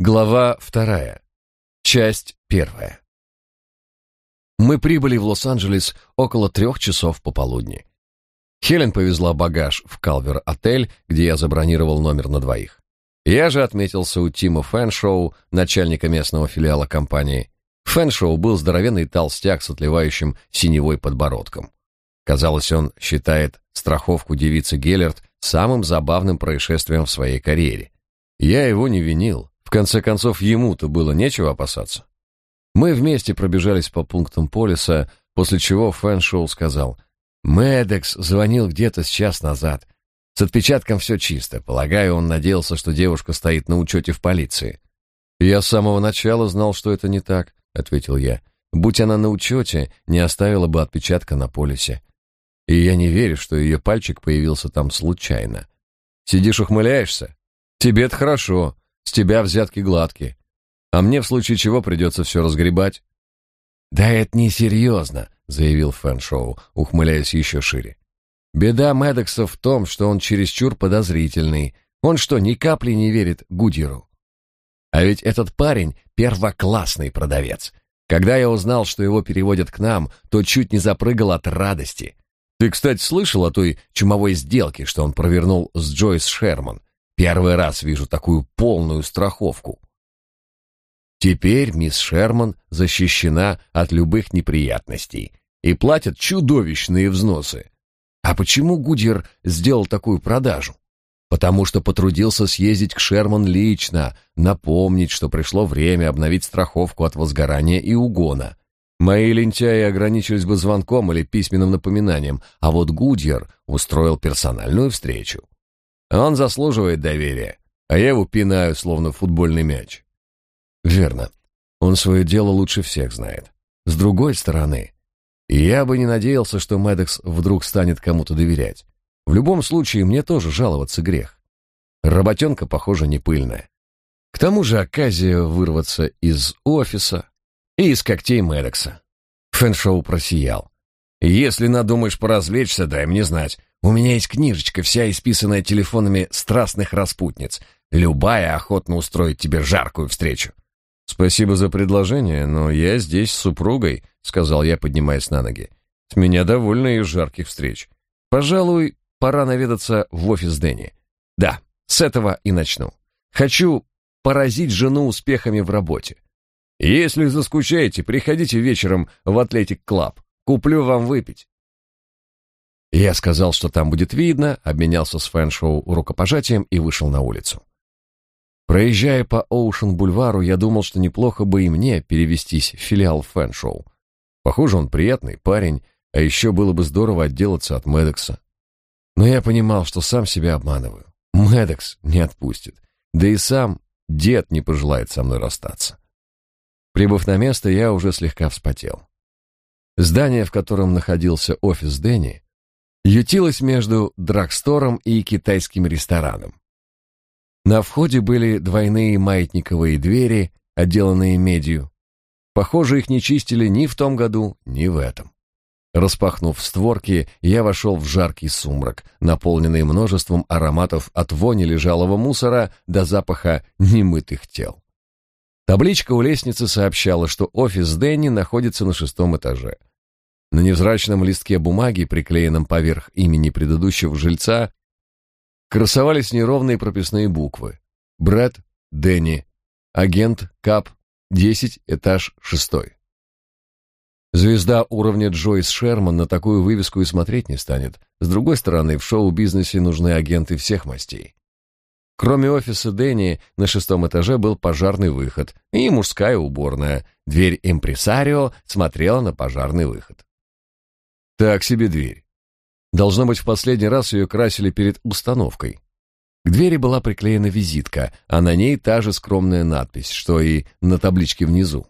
Глава вторая. Часть первая. Мы прибыли в Лос-Анджелес около трех часов пополудни. Хелен повезла багаж в Калвер-отель, где я забронировал номер на двоих. Я же отметился у Тима Фэншоу, начальника местного филиала компании. Фэншоу был здоровенный толстяк с отливающим синевой подбородком. Казалось, он считает страховку девицы Геллерт самым забавным происшествием в своей карьере. Я его не винил. В конце концов, ему-то было нечего опасаться. Мы вместе пробежались по пунктам полиса, после чего Фэншоу сказал, «Мэддекс звонил где-то с час назад. С отпечатком все чисто. Полагаю, он надеялся, что девушка стоит на учете в полиции». «Я с самого начала знал, что это не так», — ответил я. «Будь она на учете, не оставила бы отпечатка на полисе. И я не верю, что ее пальчик появился там случайно. Сидишь ухмыляешься? Тебе-то хорошо. С тебя взятки гладкие. А мне в случае чего придется все разгребать. Да это не серьезно, заявил Фэншоу, ухмыляясь еще шире. Беда Медекса в том, что он чересчур подозрительный. Он что, ни капли не верит Гудиру? А ведь этот парень первоклассный продавец. Когда я узнал, что его переводят к нам, то чуть не запрыгал от радости. Ты, кстати, слышал о той чумовой сделке, что он провернул с Джойс Шерман? Первый раз вижу такую полную страховку. Теперь мисс Шерман защищена от любых неприятностей и платят чудовищные взносы. А почему Гудьер сделал такую продажу? Потому что потрудился съездить к Шерман лично, напомнить, что пришло время обновить страховку от возгорания и угона. Мои лентяи ограничились бы звонком или письменным напоминанием, а вот Гудьер устроил персональную встречу. Он заслуживает доверия, а я его пинаю, словно футбольный мяч. Верно. Он свое дело лучше всех знает. С другой стороны, я бы не надеялся, что Медекс вдруг станет кому-то доверять. В любом случае, мне тоже жаловаться грех. Работенка, похоже, не пыльная. К тому же оказия вырваться из офиса и из когтей Медекса. Фэншоу просиял. «Если надумаешь поразвлечься, дай мне знать. У меня есть книжечка, вся исписанная телефонами страстных распутниц. Любая охотно устроит тебе жаркую встречу. Спасибо за предложение, но я здесь с супругой, сказал я, поднимаясь на ноги. С меня довольно из жарких встреч. Пожалуй, пора наведаться в офис Дэнни. Да, с этого и начну. Хочу поразить жену успехами в работе. Если заскучаете, приходите вечером в Атлетик Клаб. Куплю вам выпить. Я сказал, что там будет видно, обменялся с Фэншоу рукопожатием и вышел на улицу. Проезжая по Оушен-бульвару, я думал, что неплохо бы и мне перевестись в филиал Фэншоу. Похоже, он приятный парень, а еще было бы здорово отделаться от Медекса. Но я понимал, что сам себя обманываю. Медекс не отпустит. Да и сам дед не пожелает со мной расстаться. Прибыв на место, я уже слегка вспотел. Здание, в котором находился офис Дэнни, ютилась между драгстором и китайским рестораном. На входе были двойные маятниковые двери, отделанные медью. Похоже, их не чистили ни в том году, ни в этом. Распахнув створки, я вошел в жаркий сумрак, наполненный множеством ароматов от вони лежалого мусора до запаха немытых тел. Табличка у лестницы сообщала, что офис Дэнни находится на шестом этаже. На невзрачном листке бумаги, приклеенном поверх имени предыдущего жильца, красовались неровные прописные буквы. Брэд, Дэнни, агент, Кап, 10, этаж 6. Звезда уровня Джойс Шерман на такую вывеску и смотреть не станет. С другой стороны, в шоу-бизнесе нужны агенты всех мастей. Кроме офиса Дэнни, на шестом этаже был пожарный выход и мужская уборная. Дверь импресарио смотрела на пожарный выход. Так себе дверь. Должно быть, в последний раз ее красили перед установкой. К двери была приклеена визитка, а на ней та же скромная надпись, что и на табличке внизу.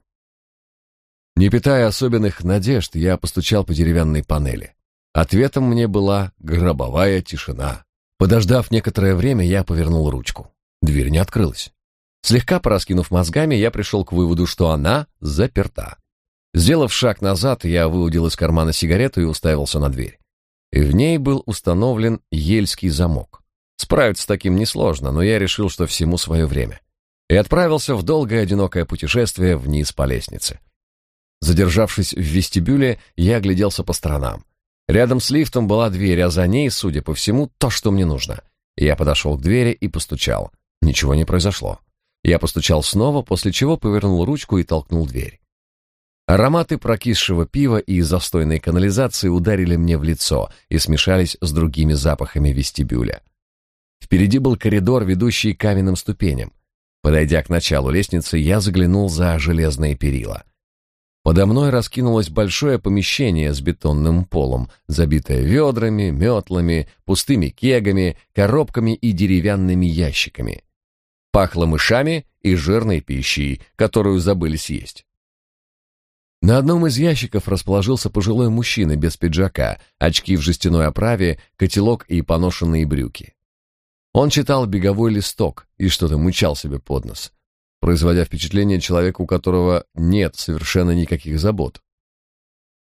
Не питая особенных надежд, я постучал по деревянной панели. Ответом мне была гробовая тишина. Подождав некоторое время, я повернул ручку. Дверь не открылась. Слегка пораскинув мозгами, я пришел к выводу, что она заперта. Сделав шаг назад, я выудил из кармана сигарету и уставился на дверь. И в ней был установлен ельский замок. Справиться с таким несложно, но я решил, что всему свое время. и отправился в долгое одинокое путешествие вниз по лестнице. Задержавшись в вестибюле, я огляделся по сторонам. Рядом с лифтом была дверь, а за ней, судя по всему, то, что мне нужно. Я подошел к двери и постучал. Ничего не произошло. Я постучал снова, после чего повернул ручку и толкнул дверь. Ароматы прокисшего пива и застойной канализации ударили мне в лицо и смешались с другими запахами вестибюля. Впереди был коридор, ведущий к каменным ступеням. Подойдя к началу лестницы, я заглянул за железные перила. Подо мной раскинулось большое помещение с бетонным полом, забитое ведрами, метлами, пустыми кегами, коробками и деревянными ящиками. Пахло мышами и жирной пищей, которую забыли съесть. На одном из ящиков расположился пожилой мужчина без пиджака, очки в жестяной оправе, котелок и поношенные брюки. Он читал беговой листок и что-то мычал себе под нос производя впечатление человека, у которого нет совершенно никаких забот.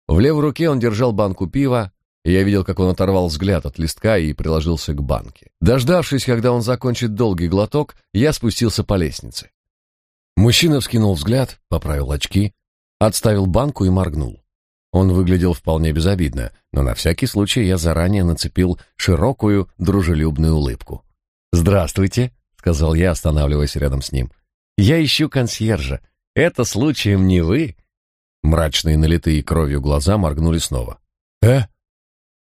В левой руке он держал банку пива, и я видел, как он оторвал взгляд от листка и приложился к банке. Дождавшись, когда он закончит долгий глоток, я спустился по лестнице. Мужчина вскинул взгляд, поправил очки, отставил банку и моргнул. Он выглядел вполне безобидно, но на всякий случай я заранее нацепил широкую, дружелюбную улыбку. «Здравствуйте», — сказал я, останавливаясь рядом с ним. Я ищу консьержа. Это случаем не вы?» Мрачные, налитые кровью глаза моргнули снова. «Э?»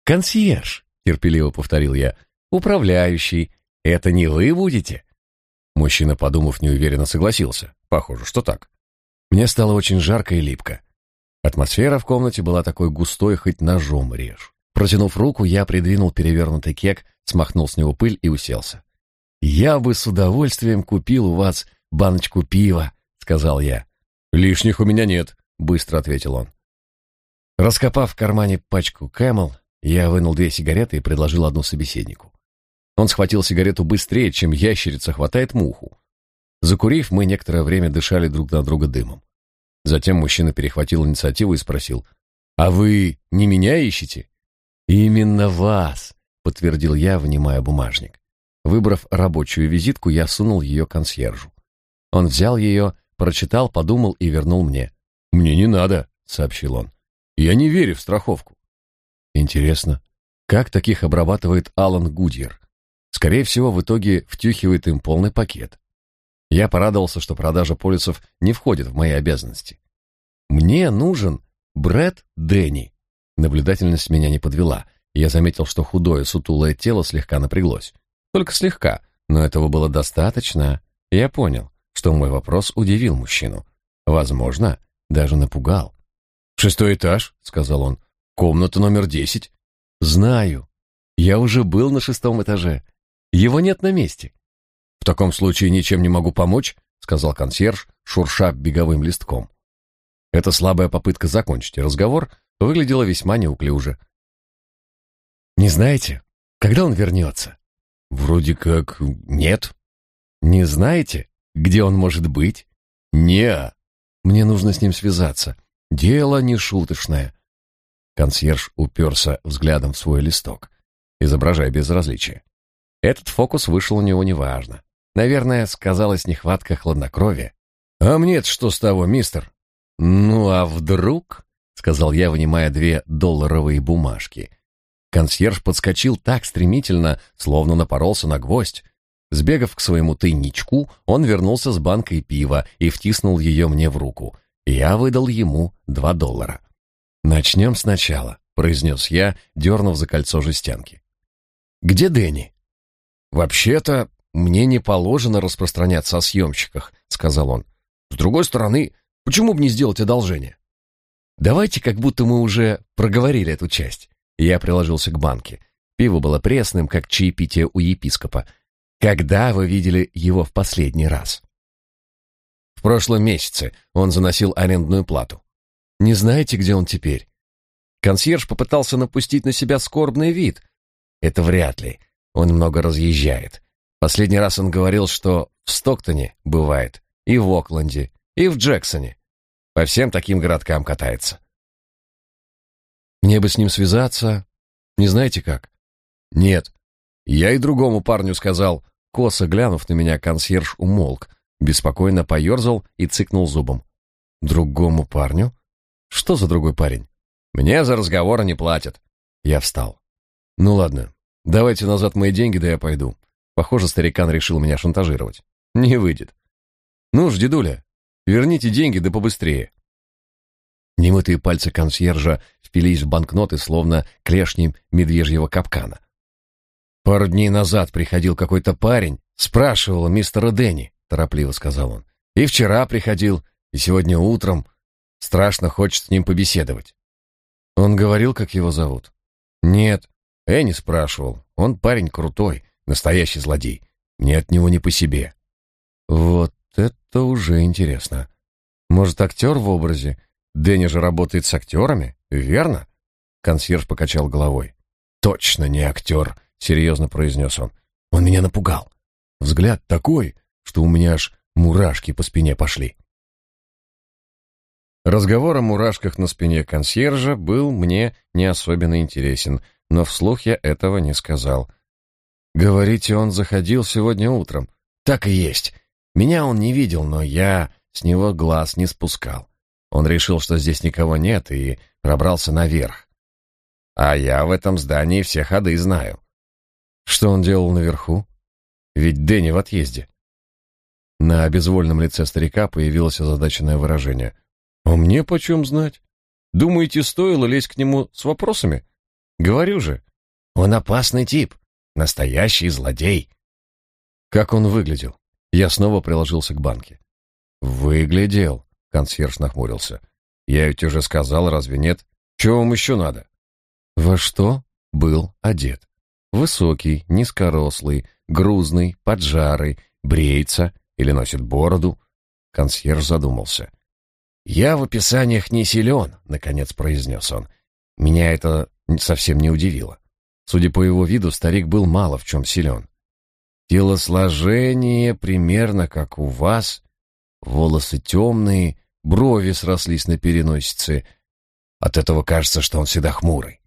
«Консьерж», — терпеливо повторил я. «Управляющий. Это не вы будете?» Мужчина, подумав, неуверенно согласился. Похоже, что так. Мне стало очень жарко и липко. Атмосфера в комнате была такой густой, хоть ножом режь. Протянув руку, я придвинул перевернутый кек, смахнул с него пыль и уселся. «Я бы с удовольствием купил у вас баночку пива», — сказал я. «Лишних у меня нет», — быстро ответил он. Раскопав в кармане пачку Camel, я вынул две сигареты и предложил одну собеседнику. Он схватил сигарету быстрее, чем ящерица хватает муху. Закурив, мы некоторое время дышали друг на друга дымом. Затем мужчина перехватил инициативу и спросил, «А вы не меня ищете?» «Именно вас», — подтвердил я, внимая бумажник. Выбрав рабочую визитку, я сунул ее консьержу. Он взял ее, прочитал, подумал и вернул мне. «Мне не надо», — сообщил он. «Я не верю в страховку». Интересно, как таких обрабатывает Алан Гудьер? Скорее всего, в итоге втюхивает им полный пакет. Я порадовался, что продажа полисов не входит в мои обязанности. Мне нужен Брэд Дэнни. Наблюдательность меня не подвела. Я заметил, что худое, сутулое тело слегка напряглось. Только слегка, но этого было достаточно. Я понял что мой вопрос удивил мужчину. Возможно, даже напугал. «Шестой этаж», — сказал он. «Комната номер десять». «Знаю. Я уже был на шестом этаже. Его нет на месте». «В таком случае ничем не могу помочь», — сказал консьерж, шурша беговым листком. Эта слабая попытка закончить разговор выглядела весьма неуклюже. «Не знаете, когда он вернется?» «Вроде как нет». «Не знаете?» Где он может быть? Не. Мне нужно с ним связаться. Дело не шуточное. Консьерж уперся взглядом в свой листок, изображая безразличие. Этот фокус вышел у него неважно. Наверное, сказалась нехватка хладнокровия. «А мне что с того, мистер?» «Ну, а вдруг?» — сказал я, вынимая две долларовые бумажки. Консьерж подскочил так стремительно, словно напоролся на гвоздь. Сбегав к своему тайничку, он вернулся с банкой пива и втиснул ее мне в руку. Я выдал ему два доллара. «Начнем сначала», — произнес я, дернув за кольцо жестянки. «Где Дэнни?» «Вообще-то, мне не положено распространяться о съемщиках», — сказал он. «С другой стороны, почему бы не сделать одолжение?» «Давайте, как будто мы уже проговорили эту часть». Я приложился к банке. Пиво было пресным, как чаепитие у епископа. Когда вы видели его в последний раз? В прошлом месяце он заносил арендную плату. Не знаете, где он теперь? Консьерж попытался напустить на себя скорбный вид. Это вряд ли. Он много разъезжает. Последний раз он говорил, что в Стоктоне бывает, и в Окленде, и в Джексоне. По всем таким городкам катается. Мне бы с ним связаться. Не знаете как? Нет, я и другому парню сказал, косо глянув на меня, консьерж умолк, беспокойно поерзал и цыкнул зубом. Другому парню? Что за другой парень? Мне за разговоры не платят. Я встал. Ну ладно, давайте назад мои деньги, да я пойду. Похоже, старикан решил меня шантажировать. Не выйдет. Ну ж, дедуля, верните деньги да побыстрее. Немытые пальцы консьержа впились в банкноты, словно клешни медвежьего капкана. Пару дней назад приходил какой-то парень, спрашивал мистера Дэнни, торопливо сказал он. И вчера приходил, и сегодня утром. Страшно хочет с ним побеседовать. Он говорил, как его зовут? Нет, Энни спрашивал. Он парень крутой, настоящий злодей. Мне от него не по себе. Вот это уже интересно. Может, актер в образе? Дэнни же работает с актерами, верно? Консьерж покачал головой. Точно не актер, серьезно произнес он. Он меня напугал. Взгляд такой, что у меня аж мурашки по спине пошли. Разговор о мурашках на спине консьержа был мне не особенно интересен, но вслух я этого не сказал. Говорите, он заходил сегодня утром. Так и есть. Меня он не видел, но я с него глаз не спускал. Он решил, что здесь никого нет, и пробрался наверх. А я в этом здании все ходы знаю. Что он делал наверху? Ведь Дэнни в отъезде. На безвольном лице старика появилось озадаченное выражение — а мне почем знать? Думаете, стоило лезть к нему с вопросами? Говорю же, он опасный тип, настоящий злодей. Как он выглядел? Я снова приложился к банке. Выглядел, консьерж нахмурился. Я ведь уже сказал, разве нет? Чего вам еще надо? Во что был одет? Высокий, низкорослый, грузный, поджарый, бреется или носит бороду. Консьерж задумался. «Я в описаниях не силен», — наконец произнес он. Меня это совсем не удивило. Судя по его виду, старик был мало в чем силен. Телосложение примерно как у вас, волосы темные, брови срослись на переносице. От этого кажется, что он всегда хмурый.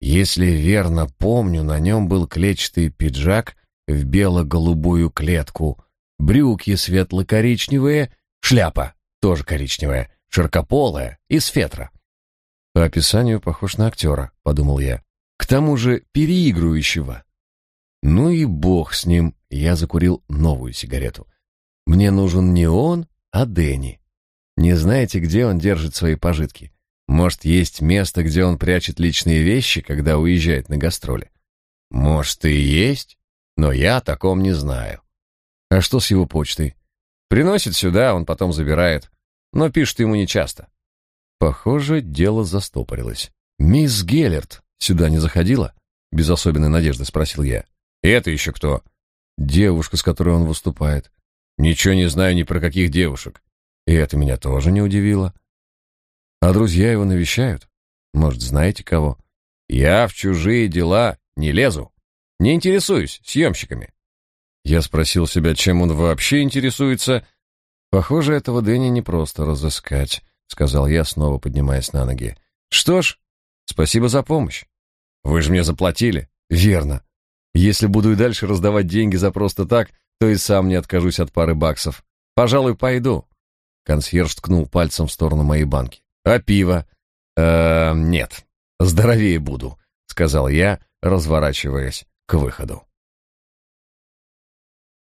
Если верно помню, на нем был клетчатый пиджак в бело-голубую клетку, брюки светло-коричневые, шляпа тоже коричневая, широкополая, из фетра. По описанию похож на актера, подумал я. К тому же переигрывающего. Ну и бог с ним, я закурил новую сигарету. Мне нужен не он, а Дэнни. Не знаете, где он держит свои пожитки? Может, есть место, где он прячет личные вещи, когда уезжает на гастроли? Может, и есть, но я о таком не знаю. А что с его почтой? Приносит сюда, он потом забирает, но пишет ему нечасто. Похоже, дело застопорилось. «Мисс Геллерт сюда не заходила?» Без особенной надежды спросил я. «Это еще кто?» «Девушка, с которой он выступает». «Ничего не знаю ни про каких девушек». И это меня тоже не удивило. «А друзья его навещают? Может, знаете кого?» «Я в чужие дела не лезу. Не интересуюсь съемщиками. Я спросил себя, чем он вообще интересуется. Похоже, этого Дэнни не просто разыскать, сказал я, снова поднимаясь на ноги. Что ж, спасибо за помощь. Вы же мне заплатили. Верно. Если буду и дальше раздавать деньги за просто так, то и сам не откажусь от пары баксов. Пожалуй, пойду. Консьерж ткнул пальцем в сторону моей банки. А пиво? Э, нет. Здоровее буду, сказал я, разворачиваясь к выходу.